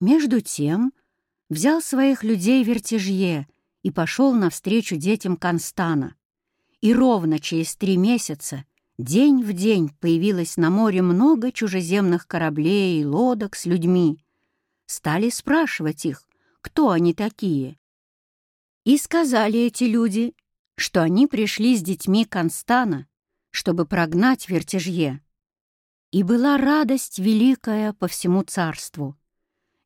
Между тем взял своих людей вертежье и пошел навстречу детям Констана. И ровно через три месяца день в день появилось на море много чужеземных кораблей и лодок с людьми. Стали спрашивать их, кто они такие. И сказали эти люди, что они пришли с детьми Констана, чтобы прогнать вертежье. И была радость великая по всему царству.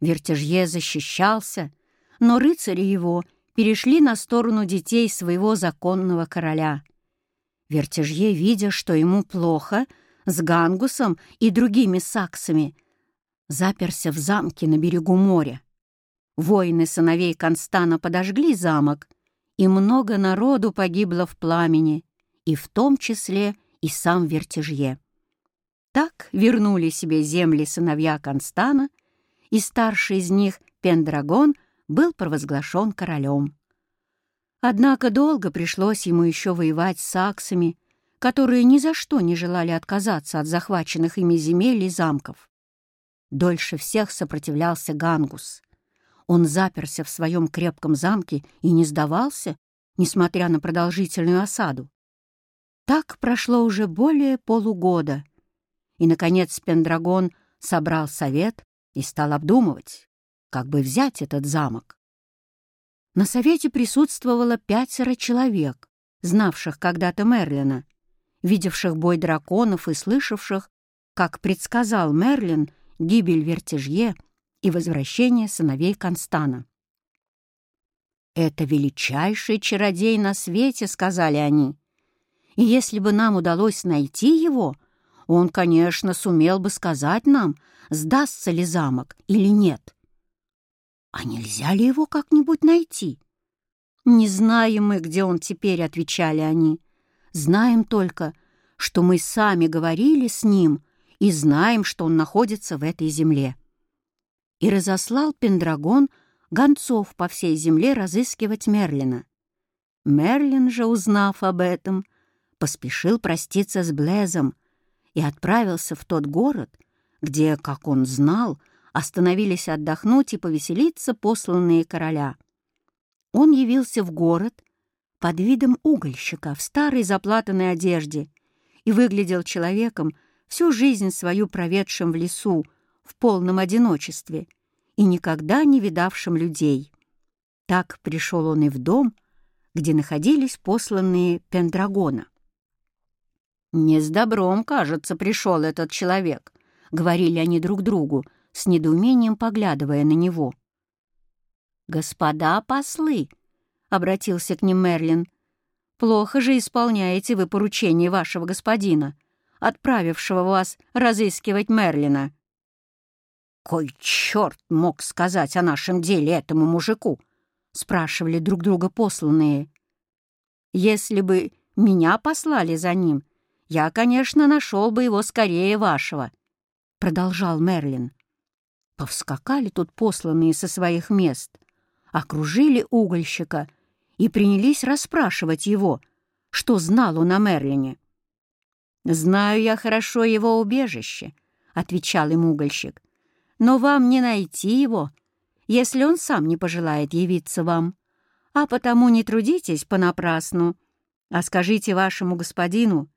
Вертежье защищался, но рыцари его перешли на сторону детей своего законного короля. Вертежье, видя, что ему плохо, с Гангусом и другими саксами, заперся в замке на берегу моря. Воины сыновей Констана подожгли замок, и много народу погибло в пламени, и в том числе и сам Вертежье. Так вернули себе земли сыновья Констана и старший из них, Пендрагон, был провозглашен королем. Однако долго пришлось ему еще воевать с саксами, которые ни за что не желали отказаться от захваченных ими земель и замков. Дольше всех сопротивлялся Гангус. Он заперся в своем крепком замке и не сдавался, несмотря на продолжительную осаду. Так прошло уже более полугода, и, наконец, Пендрагон собрал совет и стал обдумывать, как бы взять этот замок. На совете присутствовало пятеро человек, знавших когда-то Мерлина, видевших бой драконов и слышавших, как предсказал Мерлин гибель Вертежье и возвращение сыновей Констана. «Это величайший чародей на свете», — сказали они. «И если бы нам удалось найти его, он, конечно, сумел бы сказать нам, сдастся ли замок или нет. А нельзя ли его как-нибудь найти? Не знаем мы, где он теперь, отвечали они. Знаем только, что мы сами говорили с ним и знаем, что он находится в этой земле. И разослал Пендрагон гонцов по всей земле разыскивать Мерлина. Мерлин же, узнав об этом, поспешил проститься с Блезом и отправился в тот город, где, как он знал, остановились отдохнуть и повеселиться посланные короля. Он явился в город под видом угольщика в старой заплатанной одежде и выглядел человеком, всю жизнь свою проведшим в лесу, в полном одиночестве и никогда не видавшим людей. Так пришел он и в дом, где находились посланные Пендрагона. «Не с добром, кажется, пришел этот человек», — говорили они друг другу, с недоумением поглядывая на него. «Господа послы», — обратился к ним Мерлин, — «плохо же исполняете вы поручение вашего господина, отправившего вас разыскивать Мерлина». «Кой черт мог сказать о нашем деле этому мужику?» — спрашивали друг друга посланные. «Если бы меня послали за ним, я, конечно, нашел бы его скорее вашего», — продолжал Мерлин. Повскакали тут посланные со своих мест, окружили угольщика и принялись расспрашивать его, что знал он о Мерлине. «Знаю я хорошо его убежище», — отвечал им угольщик, «но вам не найти его, если он сам не пожелает явиться вам, а потому не трудитесь понапрасну, а скажите вашему господину,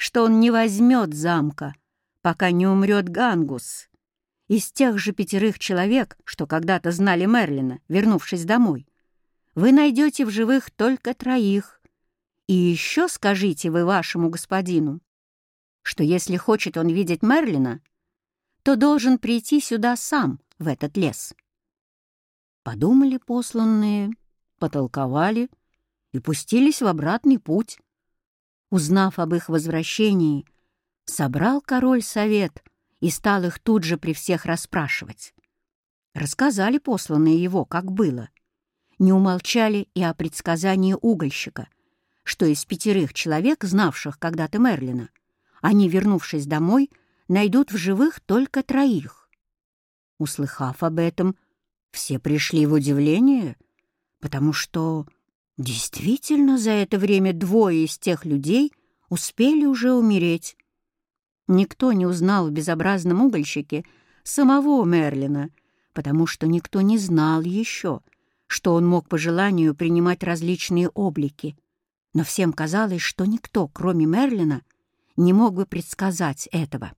что он не возьмет замка, пока не умрет Гангус. Из тех же пятерых человек, что когда-то знали Мерлина, вернувшись домой, вы найдете в живых только троих. И еще скажите вы вашему господину, что если хочет он видеть Мерлина, то должен прийти сюда сам, в этот лес. Подумали посланные, потолковали и пустились в обратный путь. Узнав об их возвращении, собрал король совет и стал их тут же при всех расспрашивать. Рассказали посланные его, как было. Не умолчали и о предсказании угольщика, что из пятерых человек, знавших когда-то Мерлина, они, вернувшись домой, найдут в живых только троих. Услыхав об этом, все пришли в удивление, потому что Действительно, за это время двое из тех людей успели уже умереть. Никто не узнал в безобразном угольщике самого Мерлина, потому что никто не знал еще, что он мог по желанию принимать различные облики. Но всем казалось, что никто, кроме Мерлина, не мог бы предсказать этого.